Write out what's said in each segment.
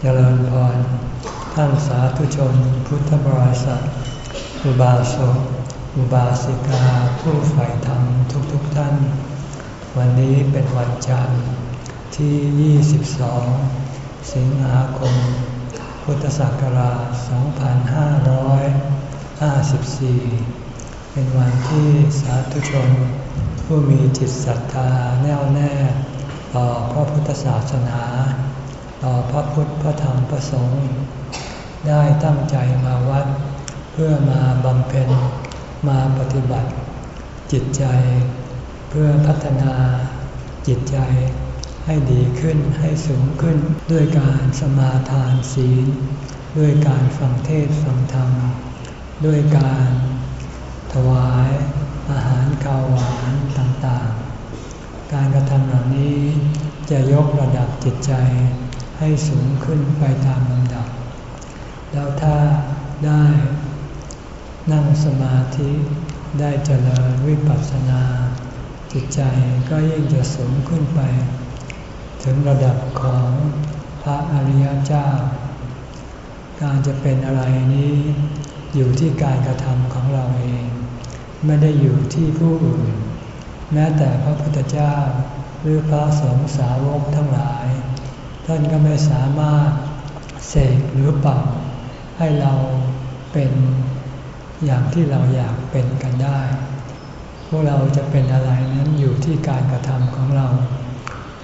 เจริญพร ท่านสาธุชนพุทธบริษัท อุบาสก อุบาสิกา ผู้ใฝ่ธรรมทุกๆทท่าน วันนี้เป็นวันจันทร์ที่ 22 สิงหาคม พุทธศักราช 2554 เป็นวันที่สาธุชน ผู้มีจิตศรัทธาแน่วแน่ ต่อพระพุทธศาสนา ต่อพระพุทธพระธรรมพระสงฆ์ได้ตั้งใจมาวัด เพื่อมาบำเพ็ญมาปฏิบัติ จิตใจ เพื่อพัฒนาจิตใจให้ดีขึ้นให้สูงขึ้นด้วยการสมาทานศีล ด้วยการฟังเทศฟังธรรม ด้วยการถวายอาหารกาวหวานต่างๆ การกระทำเหล่านี้จะยกระดับจิตใจ ให้สูงขึ้นไปตามลำดับ แล้วถ้าได้นั่งสมาธิได้เจริญวิปัสสนา จิตใจก็ยิ่งจะสูงขึ้นไป ถึงระดับของพระอริยเจ้า การจะเป็นอะไรนี้อยู่ที่การกระทำของเราเอง ไม่ได้อยู่ที่ผู้อื่น แม้แต่พระพุทธเจ้าหรือพระสงฆ์สาวกทั้งหลาย ท่านก็ไม่สามารถเสกหรือเป่า ให้เราเป็นอย่างที่เราอยากเป็นกันได้ พวกเราจะเป็นอะไรนั้นอยู่ที่การกระทำของเรา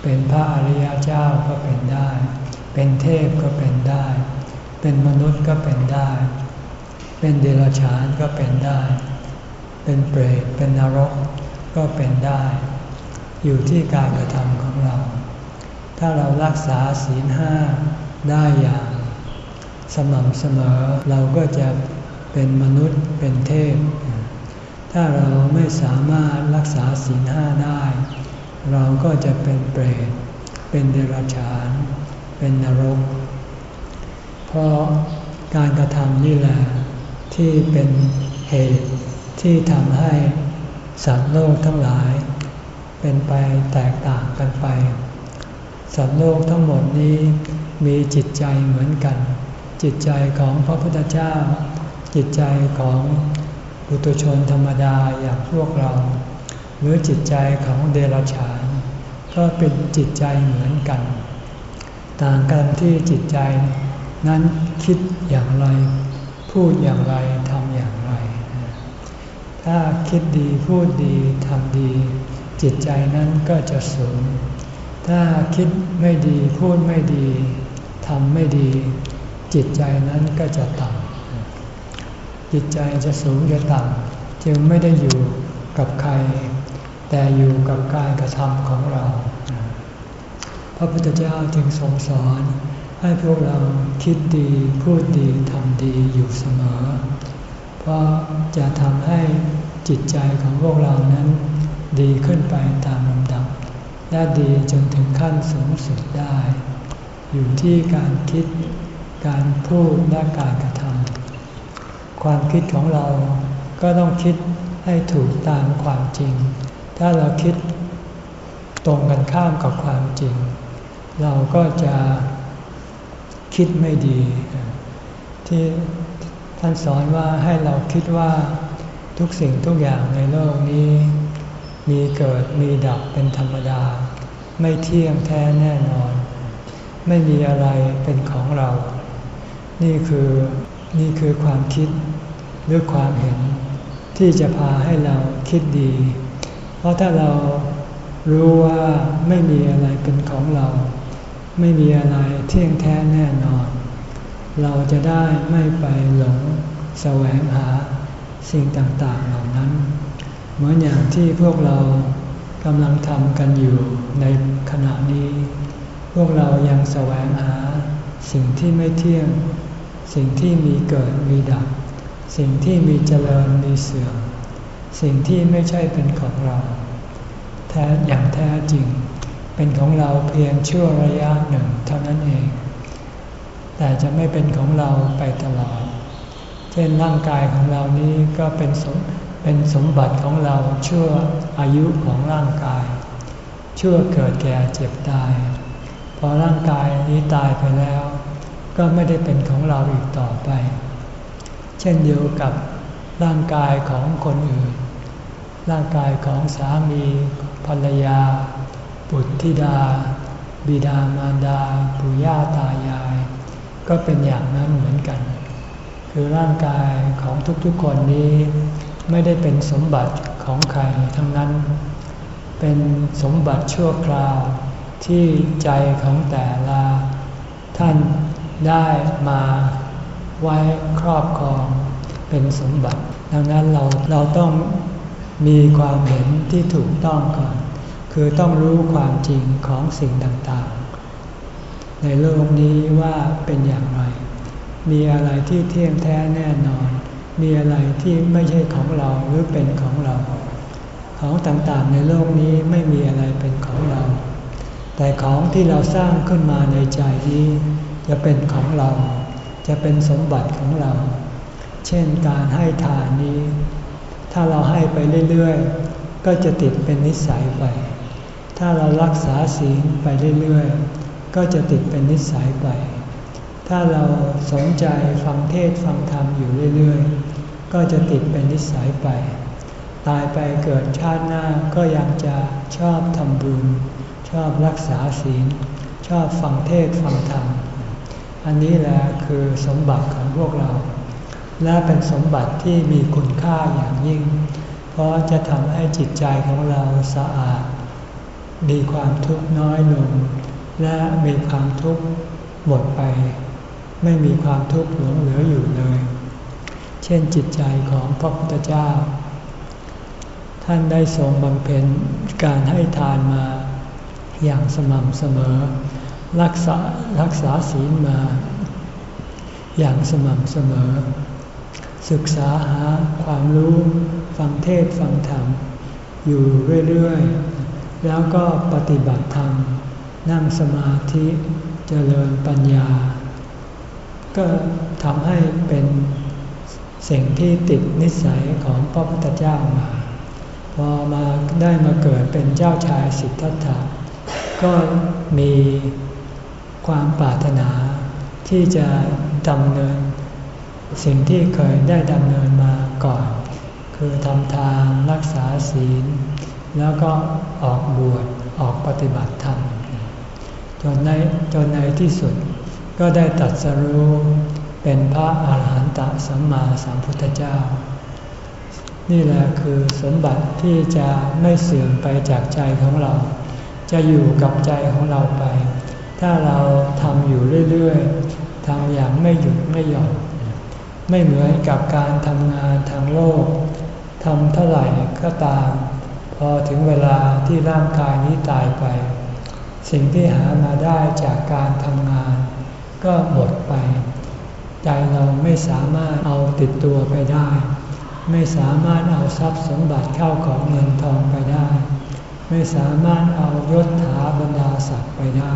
เป็นพระอริยเจ้าก็เป็นได้ เป็นเทพก็เป็นได้ เป็นมนุษย์ก็เป็นได้ เป็นเดรัจฉานก็เป็นได้ เป็นเปรตเป็นนรกก็เป็นได้ อยู่ที่การกระทำของเรา ถ้าเรารักษาศีลห้าได้อย่างสม่ำเสมอ เราก็จะเป็นมนุษย์เป็นเทพ ถ้าเราไม่สามารถรักษาศีลห้าได้ เราก็จะเป็นเปรต เป็นเดรัจฉาน เป็นนรก เพราะการกระทำนี่แหละที่เป็นเหตุที่ทำให้สัตว์โลกทั้งหลาย เป็นไปแตกต่างกันไป สัตว์โลกทั้งหมดนี้มีจิตใจเหมือนกัน จิตใจของพระพุทธเจ้า จิตใจของปุถุชนธรรมดาอย่างพวกเรา หรือจิตใจของเดรัจฉาน ก็เป็นจิตใจเหมือนกัน ต่างกันที่จิตใจนั้นคิดอย่างไร พูดอย่างไรทำอย่างไร ถ้าคิดดีพูดดีทำดี จิตใจนั้นก็จะสูง ถ้าคิดไม่ดีพูดไม่ดีทำไม่ดี จิตใจนั้นก็จะต่ำจิตใจจะสูงจะต่ำจึงไม่ได้อยู่กับใคร แต่อยู่กับการกระทำของเรา พระพุทธเจ้าจึงทรงสอนให้พวกเราคิดดีพูดดีทำดีอยู่เสมอ เพราะจะทำให้จิตใจของพวกเรานั้นดีขึ้นไปตามลำ และดีจนถึงขั้นสูงสุดได้ อยู่ที่การคิด การพูดและการกระทำความคิดของเราก็ต้องคิดให้ถูกตามความจริง ถ้าเราคิดตรงกันข้ามกับความจริง เราก็จะคิดไม่ดี ที่ท่านสอนว่าให้เราคิดว่าทุกสิ่งทุกอย่างในโลกนี้ มีเกิดมีดับเป็นธรรมดา ไม่เที่ยงแท้แน่นอน ไม่มีอะไรเป็นของเรา นี่คือนี่คือความคิดหรือความเห็นที่จะพาให้เราคิดดี เพราะถ้าเรารู้ว่าไม่มีอะไรเป็นของเรา ไม่มีอะไรเที่ยงแท้แน่นอน เราจะได้ไม่ไปหลงแสวงหาสิ่งต่างๆเหล่านั้น เหมือนอย่างที่พวกเรากำลังทำกันอยู่ในขณะนี้ พวกเรายังแสวงหาสิ่งที่ไม่เที่ยง สิ่งที่มีเกิดมีดับ สิ่งที่มีเจริญมีเสื่อม สิ่งที่ไม่ใช่เป็นของเรา แท้อย่างแท้จริง เป็นของเราเพียงชั่วระยะหนึ่งเท่านั้นเอง แต่จะไม่เป็นของเราไปตลอด เช่นร่างกายของเรานี้ก็เป็นสม เป็นสมบัติของเราชั่วอายุของร่างกาย ชั่วเกิดแก่เจ็บตาย พอร่างกายนี้ตายไปแล้ว ก็ไม่ได้เป็นของเราอีกต่อไป เช่นเดียวกับร่างกายของคนอื่น ร่างกายของสามีภรรยา บุตรธิดา บิดามารดาปู่ย่าตายาย ก็เป็นอย่างนั้นเหมือนกัน คือร่างกายของทุกๆคนนี้ ไม่ได้เป็นสมบัติของใครทั้งนั้น เป็นสมบัติชั่วคราวที่ใจของแต่ละท่านได้มาไว้ครอบครองเป็นสมบัติ ดังนั้นเราเราต้องมีความเห็นที่ถูกต้องก่อน คือต้องรู้ความจริงของสิ่งต่างๆ ในโลกนี้ว่าเป็นอย่างไร มีอะไรที่เที่ยงแท้แน่นอน มีอะไรที่ไม่ใช่ของเราหรือเป็นของเรา ของต่างๆในโลกนี้ไม่มีอะไรเป็นของเรา แต่ของที่เราสร้างขึ้นมาในใจนี้ จะเป็นของเรา จะเป็นสมบัติของเรา เช่นการให้ทานนี้ ถ้าเราให้ไปเรื่อยๆ ก็จะติดเป็นนิสัยไป ถ้าเรารักษาศีลไปเรื่อยๆ ก็จะติดเป็นนิสัยไป ถ้าเราสนใจฟังเทศฟังธรรมอยู่เรื่อยๆ ก็จะติดเป็นนิสัยไป ตายไปเกิดชาติหน้าก็ยังจะชอบทำบุญ ชอบรักษาศีล ชอบฟังเทศฟังธรรม อันนี้แหละคือสมบัติของพวกเรา และเป็นสมบัติที่มีคุณค่าอย่างยิ่ง เพราะจะทำให้จิตใจของเราสะอาด มีความทุกข์น้อยลง และมีความทุกข์หมดไป ไม่มีความทุกข์หลงเหลืออยู่เลย เช่นจิตใจของพระพุทธเจ้า ท่านได้ทรงบำเพ็ญการให้ทานมาอย่างสม่ำเสมอ รักษารักษาศีลมา อย่างสม่ำเสมอ ศึกษาหาความรู้ฟังเทศฟังธรรม อยู่เรื่อย ๆ แล้วก็ปฏิบัติธรรม นั่งสมาธิเจริญปัญญา ก็ทำให้เป็นสิ่งที่ติดนิสัยของพระพุทธเจ้ามา พอมาได้มาเกิดเป็นเจ้าชายสิทธัตถะก็มีความปรารถนาที่จะดำเนิน สิ่งที่เคยได้ดำเนินมาก่อน คือทำทานรักษาศีล แล้วก็ออกบวชออกปฏิบัติธรรมจนในจนในที่สุด ก็ได้ตัดสรู้เป็นพระอาหารหันตสัมมาสัมพุทธเจ้า นี่แหละคือสมบัติที่จะไม่เสื่อมไปจากใจของเรา จะอยู่กับใจของเราไป ถ้าเราทำอยู่เรื่อยๆทำอย่างไม่หยุดไม่หย่อนไม่เหมือนกับการทำงานทางโลกทำเท่าไหร่ก็ตาม พอถึงเวลาที่ร่างกายนี้ตายไป สิ่งที่หามาได้จากการทำงาน ก็หมดไป ใจเราไม่สามารถเอาติดตัวไปได้ ไม่สามารถเอาทรัพย์สมบัติเข้าของเงินทองไปได้ ไม่สามารถเอายศถาบรรดาศักดิ์ไปได้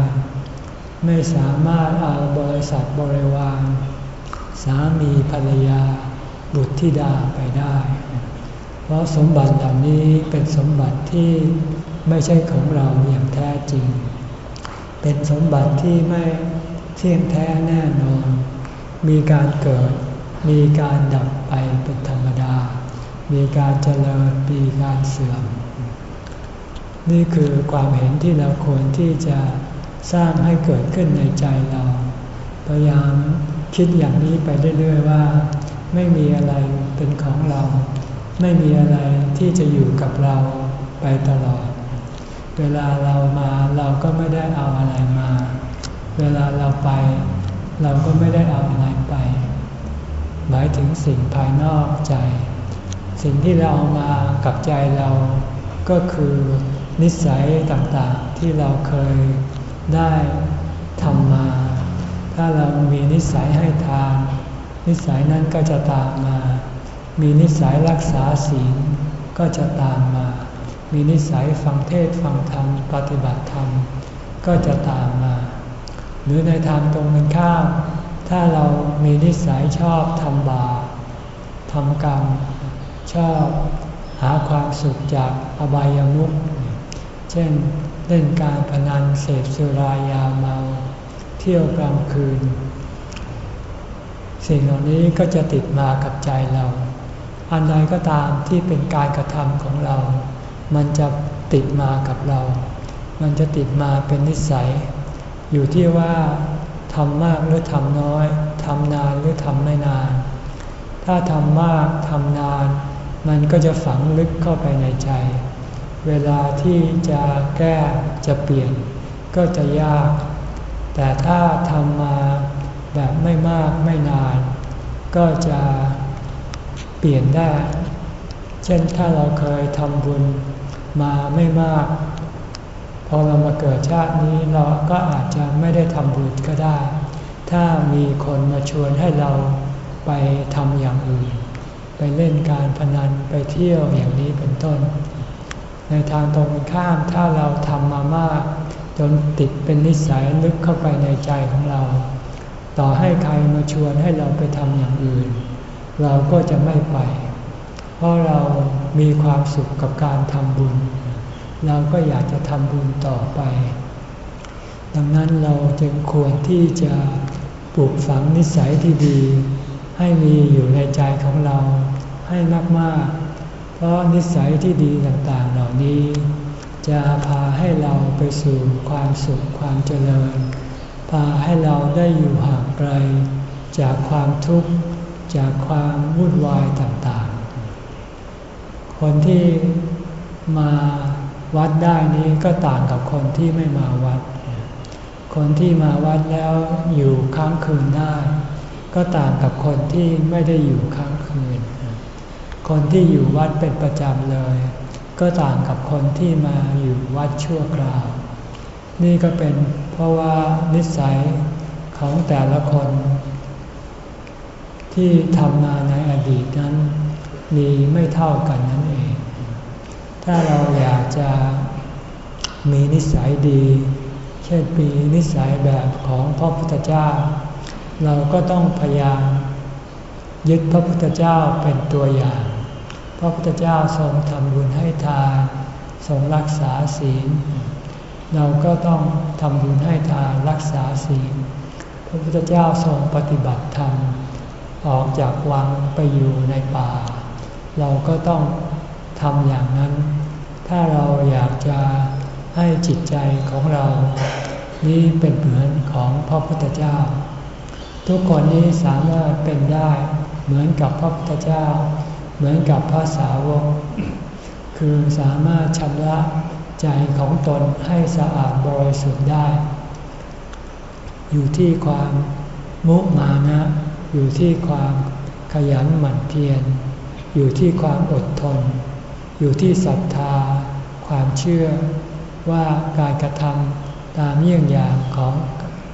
ไม่สามารถเอาบริษัทบริวารสามีภรรยา บุตรธิดาไปได้ เพราะสมบัติเหล่านี้เป็นสมบัติที่ไม่ใช่ของเราอย่างแท้จริง เป็นสมบัติที่ไม่ เที่ยงแท้แน่นอน มีการเกิด มีการดับไปเป็นธรรมดา มีการเจริญมีการเสื่อม นี่คือความเห็นที่เราควรที่จะสร้างให้เกิดขึ้นในใจเรา พยายามคิดอย่างนี้ไปเรื่อยๆว่า ไม่มีอะไรเป็นของเรา ไม่มีอะไรที่จะอยู่กับเราไปตลอด เวลาเรามาเราก็ไม่ได้เอาอะไรมา เวลาเราไป เราก็ไม่ได้เอาอะไรไป หมายถึงสิ่งภายนอกใจ สิ่งที่เราเอามากับใจเราก็คือนิสัยต่างๆที่เราเคยได้ทำมา ถ้าเรามีนิสัยให้ทาน นิสัยนั้นก็จะตามมา มีนิสัยรักษาศีลก็จะตามมา มีนิสัยฟังเทศฟังธรรมปฏิบัติธรรม ก็จะตามมา หรือในทางตรงกันข้ามถ้าเรามีนิสัยชอบทำบาปทำกรรม ชอบหาความสุขจากอบายามุขเช่นเล่นการพนันเสพสุรายาเมา เที่ยวกลางคืน สิ่งเหล่านี้ก็จะติดมากับใจเรา อันใดก็ตามที่เป็นการกระทำของเรา มันจะติดมากับเรา มันจะติดมาเป็นนิสัย อยู่ที่ว่าทำมากหรือทำน้อยทำนานหรือทำไม่นาน ถ้าทำมากทำนาน มันก็จะฝังลึกเข้าไปในใจ เวลาที่จะแก้จะเปลี่ยน ก็จะยาก แต่ถ้าทำมาแบบไม่มากไม่นาน ก็จะเปลี่ยนได้ เช่นถ้าเราเคยทำบุญมาไม่มาก พอเรามาเกิดชาตินี้เราก็อาจจะไม่ได้ทำบุญก็ได้ ถ้ามีคนมาชวนให้เราไปทำอย่างอื่น ไปเล่นการพนันไปเที่ยวอย่างนี้เป็นต้น ในทางตรงข้ามถ้าเราทำมามาก จนติดเป็นนิสัยลึกเข้าไปในใจของเรา ต่อให้ใครมาชวนให้เราไปทำอย่างอื่น เราก็จะไม่ไป เพราะเรามีความสุขกับการทำบุญ เราก็อยากจะทำบุญต่อไป ดังนั้นเราจึงควรที่จะปลูกฝังนิสัยที่ดี ให้มีอยู่ในใจของเราให้มากๆ เพราะนิสัยที่ดีต่างๆเหล่านี้ จะพาให้เราไปสู่ความสุขความเจริญ พาให้เราได้อยู่ห่างไกล จากความทุกข์จากความวุ่นวายต่างๆ คนที่มา วัดได้นี้ก็ต่างกับคนที่ไม่มาวัด คนที่มาวัดแล้วอยู่ค้างคืนได้ ก็ต่างกับคนที่ไม่ได้อยู่ค้างคืน คนที่อยู่วัดเป็นประจำเลย ก็ต่างกับคนที่มาอยู่วัดชั่วคราว นี่ก็เป็นเพราะว่านิสัยของแต่ละคน ที่ทำมาในอดีตนั้นมีไม่เท่ากันนั่นเอง ถ้าเราอยากจะมีนิสัยดี เช่นมีนิสัยแบบของพระพุทธเจ้า เราก็ต้องพยายามยึดพระพุทธเจ้าเป็นตัวอย่าง พระพุทธเจ้าทรงทำบุญให้ทานทรงรักษาศีล เราก็ต้องทำบุญให้ทานรักษาศีล พระพุทธเจ้าทรงปฏิบัติธรรม ออกจากวังไปอยู่ในป่า เราก็ต้องทำอย่างนั้น ถ้าเราอยากจะให้จิตใจของเรา นี้เป็นเหมือนของพระพุทธเจ้า ทุกคนนี้สามารถเป็นได้เหมือนกับพระพุทธเจ้า เหมือนกับพระสาวก คือสามารถชำระใจของตนให้สะอาดบริสุทธิ์ได้ อยู่ที่ความมุมานะ อยู่ที่ความขยันหมั่นเพียร อยู่ที่ความอดทน อยู่ที่ศรัทธา ความเชื่อว่าการกระทำตามเยี่ยงอย่างของ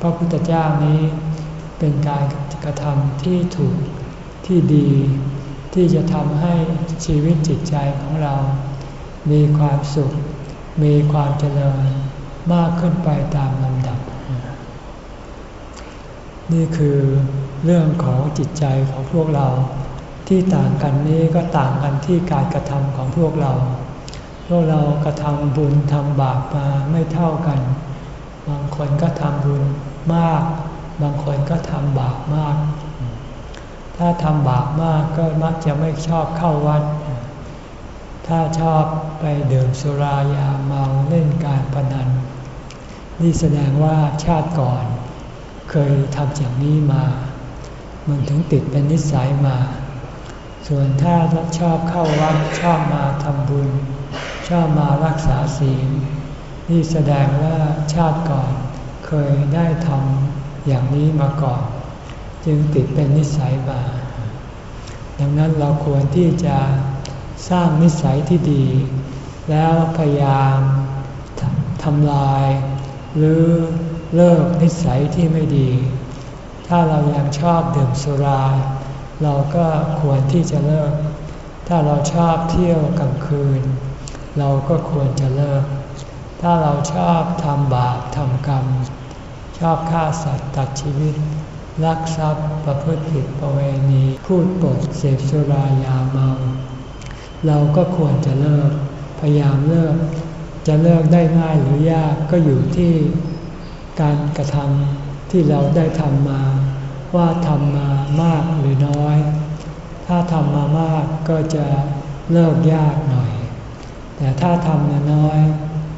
พระพุทธเจ้านี้ เป็นการกระทำที่ถูกที่ดี ที่จะทำให้ชีวิตจิตใจของเรา มีความสุข มีความเจริญมากขึ้นไปตามลำดับ นี่คือเรื่องของจิตใจของพวกเราที่ต่างกันนี้ก็ต่างกันที่การกระทำของพวกเรา วกเรากระทำบุญทำบาปมาไม่เท่ากัน บางคนก็ทำบุญมาก บางคนก็ทำบาปมาก ถ้าทำบาปมากก็มักจะไม่ชอบเข้าวัด ถ้าชอบไปดื่มสุรายาเมาเล่นการพนัน นี่แสดงว่าชาติก่อน เคยทำอย่างนี้มา มันถึงติดเป็นนิสัยมา ส่วนถ้าชอบเข้าวัดชอบมาทำบุญ อบมารักษาศีล นี่แสดงว่าชาติก่อนเคยได้ทำอย่างนี้มาก่อน จึงติดเป็นนิสัยมาดังนั้นเราควรที่จะสร้างนิสัยที่ดี แล้วพยายามทำลาย หรือเลิกนิสัยที่ไม่ดี ถ้าเรายังชอบดื่มสุรา เราก็ควรที่จะเลิก ถ้าเราชอบเที่ยวกลางคืน เราก็ควรจะเลิก ถ้าเราชอบทำบาปทำกรรม ชอบฆ่าสัตว์ตัดชีวิต ลักทรัพย์ประพฤติผิดประเวณี พูดปดเสพสุรายาเมา เราก็ควรจะเลิก พยายามเลิก จะเลิกได้ง่ายหรือยากก็อยู่ที่การกระทำที่เราได้ทำมา ว่าทำมามากหรือน้อย ถ้าทำมามากก็จะเลิกยากหน่อย แต่ถ้าทำมาน้อย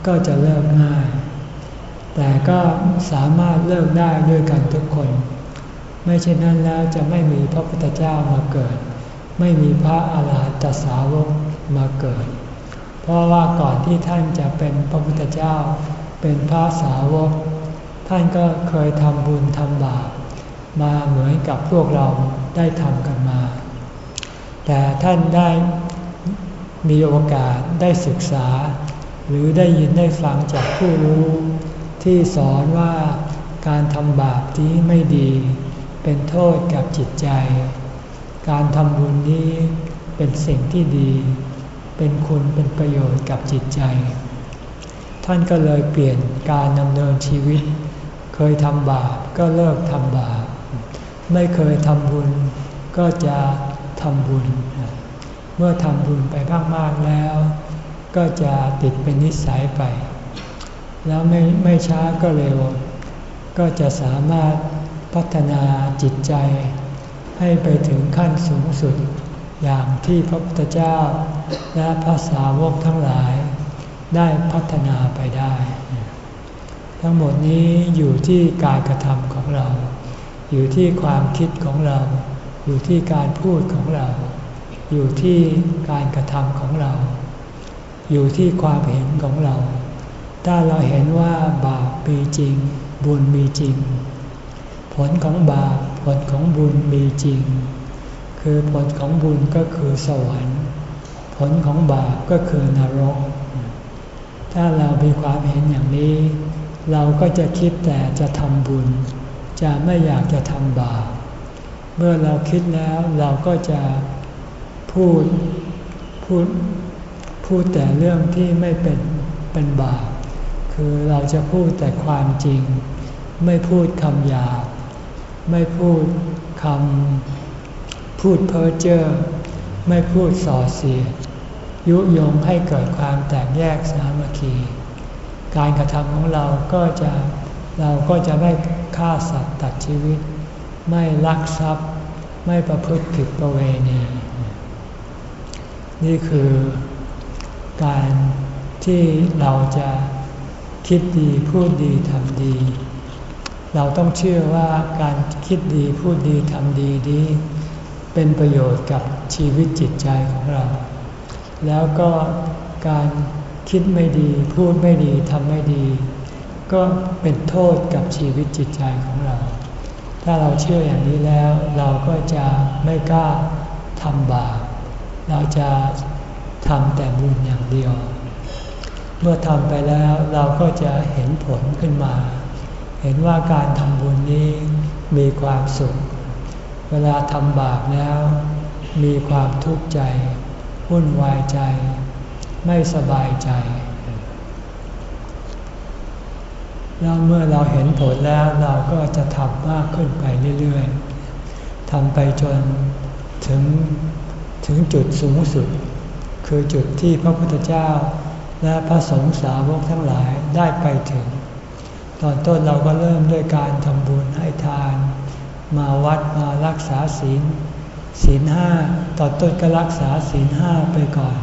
ก็จะเลิกง่าย แต่ก็สามารถเลิกได้ด้วยกันทุกคน ไม่เช่นนั้นแล้วจะไม่มีพระพุทธเจ้ามาเกิด ไม่มีพระอาหารหันตสาวกมาเกิด เพราะว่าก่อนที่ท่านจะเป็นพระพุทธเจ้า เป็นพระสาวก ท่านก็เคยทำบุญทำบาปมาเหมือนกับพวกเราได้ทำกันมา แต่ท่านได้ มีโอกาสได้ศึกษา หรือได้ยินได้ฟังจากผู้รู้ ที่สอนว่าการทำบาปที่ไม่ดี เป็นโทษกับจิตใจ การทำบุญนี้เป็นสิ่งที่ดี เป็นคุณเป็นประโยชน์กับจิตใจ ท่านก็เลยเปลี่ยนการดำเนินชีวิต เคยทำบาปก็เลิกทำบาป ไม่เคยทำบุญก็จะทำบุญ เมื่อทำบุญไปมากๆแล้ว ก็จะติดเป็นนิสัยไป แล้วไม่ไม่ช้าก็เร็ว ก็จะสามารถพัฒนาจิตใจ ให้ไปถึงขั้นสูงสุด อย่างที่พระพุทธเจ้า และพระสาวกทั้งหลาย ได้พัฒนาไปได้ ทั้งหมดนี้อยู่ที่การกระทำของเรา อยู่ที่ความคิดของเรา อยู่ที่การพูดของเรา อยู่ที่การกระทำของเรา อยู่ที่ความเห็นของเรา ถ้าเราเห็นว่าบาปมีจริง บุญมีจริง ผลของบาปผลของบุญมีจริง คือผลของบุญก็คือสวรรค์ ผลของบาปก็คือนรก ถ้าเรามีความเห็นอย่างนี้ เราก็จะคิดแต่จะทำบุญ จะไม่อยากจะทำบาปเมื่อเราคิดแล้วเราก็จะ พูดพูดพูดแต่เรื่องที่ไม่เป็นเป็นบาปคือเราจะพูดแต่ความจริง ไม่พูดคำหยาบไม่พูดคำพูดเพ้อเจ้อไม่พูดส่อเสียดยุยงให้เกิดความแตกแยกสามัคคี การกระทำของเราก็จะเราก็จะไม่ฆ่าสัตว์ตัดชีวิต ไม่ลักทรัพย์ ไม่ประพฤติผิดประเวณี นี่คือการที่เราจะคิดดีพูดดีทำดี เราต้องเชื่อว่าการคิดดีพูดดีทำดีนี้เป็นประโยชน์กับชีวิตจิตใจของเรา แล้วก็การคิดไม่ดีพูดไม่ดีทำไม่ดี ก็เป็นโทษกับชีวิตจิตใจของเรา ถ้าเราเชื่ออย่างนี้แล้วเราก็จะไม่กล้าทำบาป เราจะทำแต่บุญอย่างเดียว เมื่อทำไปแล้วเราก็จะเห็นผลขึ้นมา เห็นว่าการทำบุญนี้มีความสุข เวลาทำบาปแล้ว มีความทุกข์ใจวุ่นวายใจ ไม่สบายใจแล้วเมื่อเราเห็นผลแล้วเราก็จะทำมากขึ้นไปเรื่อยๆทำไปจนถึง ถึงจุดสูงสุด คือจุดที่พระพุทธเจ้า และพระสงฆ์สาวกทั้งหลายได้ไปถึง ตอนต้นเราก็เริ่มด้วยการทำบุญให้ทาน มาวัดมารักษาศีลศีลห้าตอนต้นก็รักษาศีลห้าไปก่อน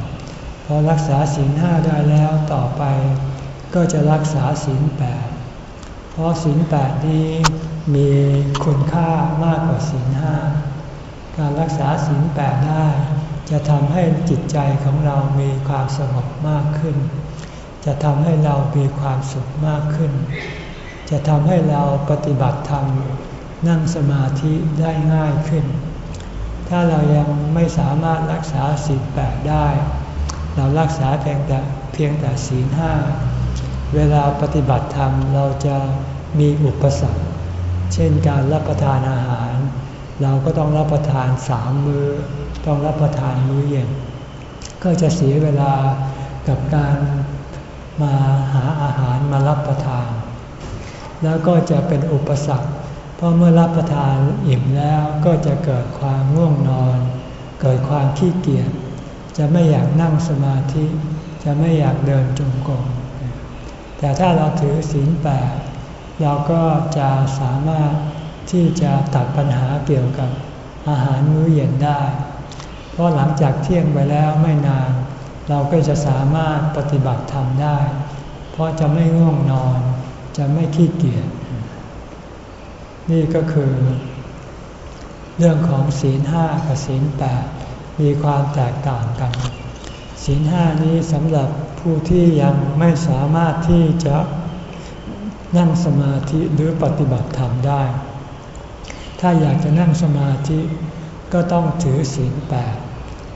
พอรักษาศีลห้าได้แล้วต่อไปก็จะรักษาศีลแปดเพราะศีลแปดนี้มีคุณค่ามากกว่าศีลห้าการรักษาศีลแปดได้ จะทำให้จิตใจของเรามีความสงบมากขึ้น จะทำให้เรามีความสุขมากขึ้น จะทำให้เราปฏิบัติธรรมนั่งสมาธิได้ง่ายขึ้น ถ้าเรายังไม่สามารถรักษาศีลแปดได้ เรารักษาเพียงแต่เพียงแต่ศีลห้า เวลาปฏิบัติธรรมเราจะมีอุปสรรค เช่นการรับประทานอาหาร เราก็ต้องรับประทานสามมือ้อ ต้องรับประทานมื้อเย็น ก็จะเสียเวลากับการมาหาอาหารมารับประทาน แล้วก็จะเป็นอุปสรรค เพราะเมื่อรับประทานอิ่มแล้วก็จะเกิดความง่วงนอน เกิดความขี้เกียจ จะไม่อยากนั่งสมาธิ จะไม่อยากเดินจงกรม แต่ถ้าเราถือศีลแปดเราก็จะสามารถ ที่จะตัดปัญหาเกี่ยวกับอาหารมื้อเย็นได้ เพราะหลังจากเที่ยงไปแล้วไม่นาน เราก็จะสามารถปฏิบัติธรรมได้ เพราะจะไม่ง่วงนอน จะไม่ขี้เกียจนี่ก็คือ เรื่องของศีลห้ากับศีลแปดมีความแตกต่างกัน ศีลห้านี้สำหรับผู้ที่ยังไม่สามารถที่จะนั่งสมาธิหรือปฏิบัติธรรมได้ ถ้าอยากจะนั่งสมาธิก็ต้องถือศีลแปด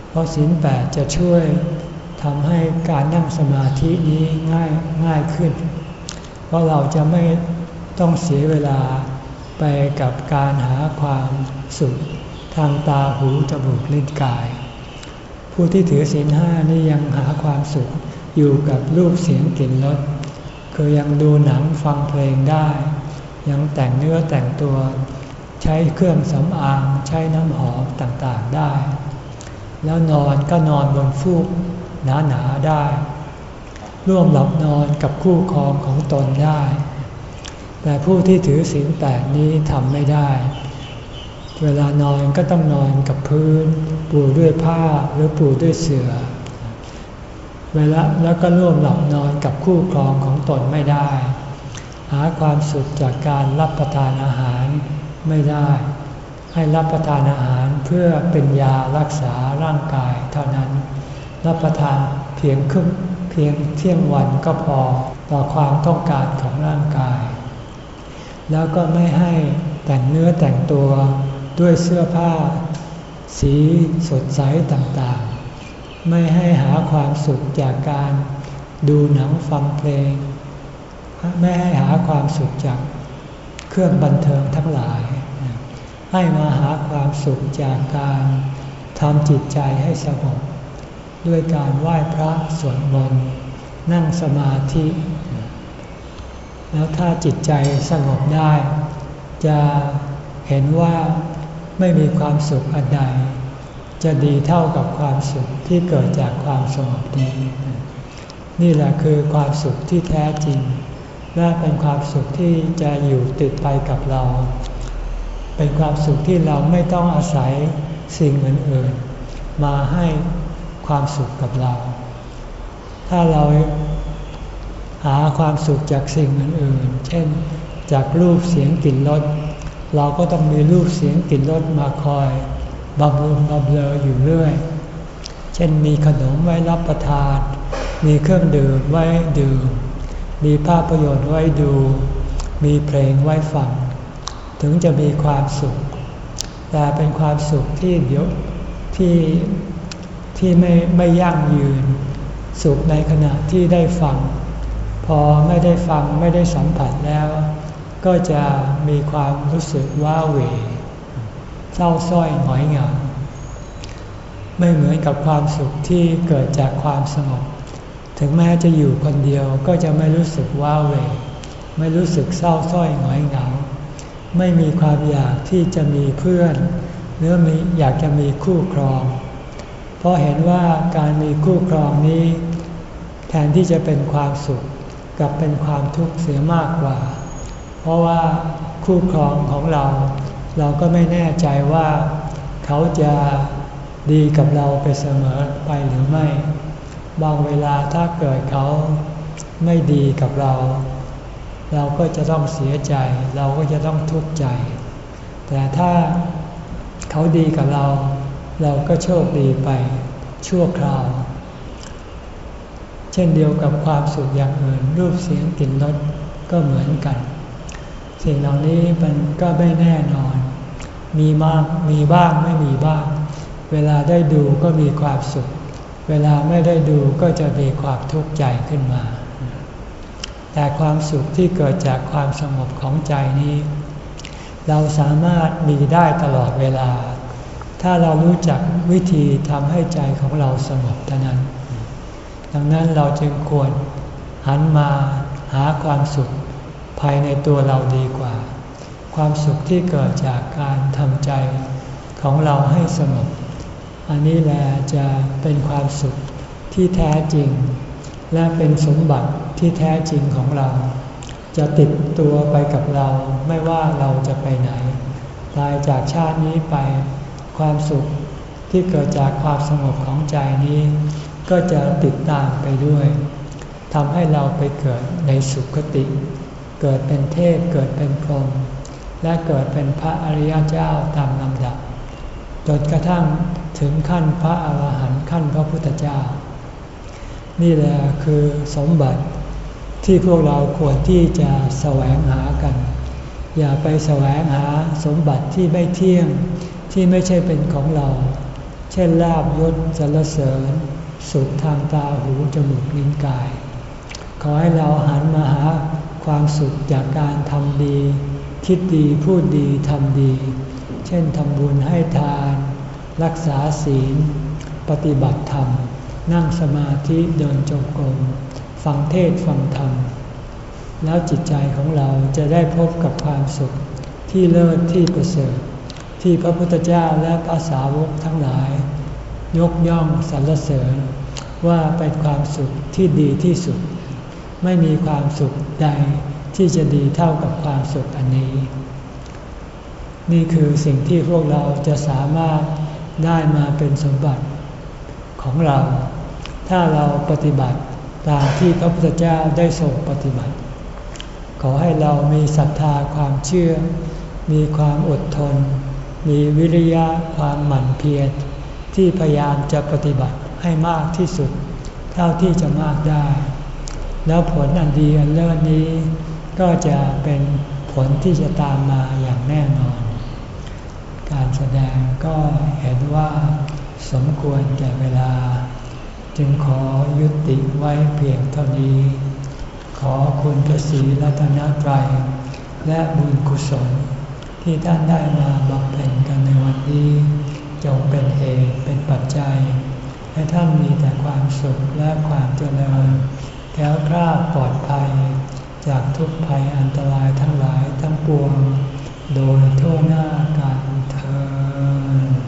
เพราะศีลแปดจะช่วยทำให้การนั่งสมาธินี้ง่ายง่ายขึ้น เพราะเราจะไม่ต้องเสียเวลาไปกับการหาความสุขทางตาหูจมูกลิ้นกาย ผู้ที่ถือศีลห้านี่ยังหาความสุขอยู่กับรูปเสียงกลิ่นรสคือยังดูหนังฟังเพลงได้ ยังแต่งเนื้อแต่งตัว ใช้เครื่องสำอางใช้น้ำหอมต่างๆได้ แล้วนอนก็นอนบนฟูกหนาๆได้ ร่วมหลับนอนกับคู่ครองของตนได้ แต่ผู้ที่ถือศีลแปดนี้ทำไม่ได้ เวลานอนก็ต้องนอนกับพื้น ปูด้วยผ้าหรือปูด้วยเสือ่อเวลาแล้วก็ร่วมหลับนอนกับคู่ครองของตนไม่ได้ หาความสุขจากการรับประทานอาหาร ไม่ได้ ให้รับประทานอาหารเพื่อเป็นยารักษาร่างกายเท่านั้น รับประทานเพียงครึ่งเพียงเที่ยงวันก็พอต่อความต้องการของร่างกาย แล้วก็ไม่ให้แต่งเนื้อแต่งตัวด้วยเสื้อผ้า สีสดใสต่างๆ ไม่ให้หาความสุขจากการดูหนังฟังเพลง ไม่ให้หาความสุขจากเครื่องบันเทิงทั้งหลาย ให้มาหาความสุขจากการทำจิตใจให้สงบด้วยการไหว้พระสวดมนต์นั่งสมาธิ แล้วถ้าจิตใจสงบได้ จะเห็นว่าไม่มีความสุขอันใด จะดีเท่ากับความสุขที่เกิดจากความสงบนี้ นี่แหละคือความสุขที่แท้จริง และเป็นความสุขที่จะอยู่ติดไปกับเรา เป็นความสุขที่เราไม่ต้องอาศัยสิ่งอื่นๆมาให้ความสุขกับเรา ถ้าเราหาความสุขจากสิ่งอื่นๆ เช่น จากรูปเสียงกลิ่นรส เราก็ต้องมีรูปเสียงกลิ่นรสมาคอยบำรุงบำเรออยู่เรื่อย เช่นมีขนมไว้รับประทาน มีเครื่องดื่มไว้ดื่ม มีภาพยนตร์ไว้ดู มีเพลงไว้ฟัง ถึงจะมีความสุข แต่เป็นความสุขที่เดี๋ยวที่ที่ไม่ไม่ยั่งยืน สุขในขณะที่ได้ฟัง พอไม่ได้ฟังไม่ได้สัมผัสแล้ว ก็จะมีความรู้สึกว้าเหวเศร้าส้อยหงอยเหงาไม่เหมือนกับความสุขที่เกิดจากความสงบ ถึงแม้จะอยู่คนเดียวก็จะไม่รู้สึกว้าเหวไม่รู้สึกเศร้าส้อยหงอยเหงา ไม่มีความอยากที่จะมีเพื่อน หรือมีอยากจะมีคู่ครอง เพราะเห็นว่าการมีคู่ครองนี้ แทนที่จะเป็นความสุขกับเป็นความทุกข์เสียมากกว่า เพราะว่าคู่ครองของเรา เราก็ไม่แน่ใจว่า เขาจะดีกับเราไปเสมอไปหรือไม่ บางเวลาถ้าเกิดเขาไม่ดีกับเรา เราก็จะต้องเสียใจ เราก็จะต้องทุกข์ใจ แต่ถ้าเขาดีกับเรา เราก็โชคดีไปชั่วคราว เช่นเดียวกับความสุขอย่างอื่น รูปเสียงกลิ่นรสก็เหมือนกัน สิ่งเหล่านี้มันก็ไม่แน่นอน มีมากมีบ้างไม่มีบ้าง เวลาได้ดูก็มีความสุข เวลาไม่ได้ดูก็จะมีความทุกข์ใจขึ้นมา แต่ความสุขที่เกิดจากความสงบของใจนี้ เราสามารถมีได้ตลอดเวลา ถ้าเรารู้จักวิธีทำให้ใจของเราสงบเท่านั้น ดังนั้นเราจึงควรหันมาหาความสุขภายในตัวเราดีกว่า ความสุขที่เกิดจากการทำใจของเราให้สงบ อันนี้แหละจะเป็นความสุขที่แท้จริง และเป็นสมบัติที่แท้จริงของเรา จะติดตัวไปกับเราไม่ว่าเราจะไปไหน ตายจากชาตินี้ไปความสุขที่เกิดจากความสงบของใจนี้ ก็จะติดตามไปด้วยทำให้เราไปเกิดในสุคติ เกิดเป็นเทพเกิดเป็นพรหมและเกิดเป็นพระอริยเจ้าตามลำดับจนกระทั่งถึงขั้นพระอาหารหันต์ขั้นพระพุทธเจ้า นี่แหละคือสมบัติที่พวกเราควรที่จะแสวงหากัน อย่าไปแสวงหาสมบัติที่ไม่เที่ยงที่ไม่ใช่เป็นของเรา เช่นลาบยศสรรเสริญ สุขทางตาหูจมูกลิ้นกาย ขอให้เราหันมาหาความสุขจากการทำดี คิดดีพูดดีทำดี เช่นทำบุญให้ทาน รักษาศีล ปฏิบัติธรรม นั่งสมาธิเดินจงกรมฟังเทศฟังธรรม แล้วจิตใจของเราจะได้พบกับความสุขที่เลิศที่ประเสริฐที่พระพุทธเจ้าและพระสาวกทั้งหลาย ยกย่องสรรเสริญ ว่าเป็นความสุขที่ดีที่สุด ไม่มีความสุขใดที่จะดีเท่ากับความสุขอันนี้ นี่คือสิ่งที่พวกเราจะสามารถได้มาเป็นสมบัติของเรา ถ้าเราปฏิบัติตามที่พระพุทธเจ้าได้ทรงปฏิบัติ ขอให้เรามีศรัทธาความเชื่อ มีความอดทน มีวิริยะความหมั่นเพียรที่พยายามจะปฏิบัติให้มากที่สุด เท่าที่จะมากได้ แล้วผลอันดีอันเลิศนี้ ก็จะเป็นผลที่จะตามมาอย่างแน่นอน การแสดงก็เห็นว่าสมควรแก่เวลา จึงขอยุติไว้เพียงเท่านี้ ขอคุณพระศรีรัตนตรัย และบุญกุศล ที่ท่านได้มาบำเพ็ญกันในวันนี้ จงเป็นเหตุเป็นปัจจัย ให้ท่านมีแต่ความสุขและความเจริญแก้วกล้าปลอดภัย จากทุกภัยอันตรายทั้งหลายทั้งปวง โดยทั่วหน้ากันเธอ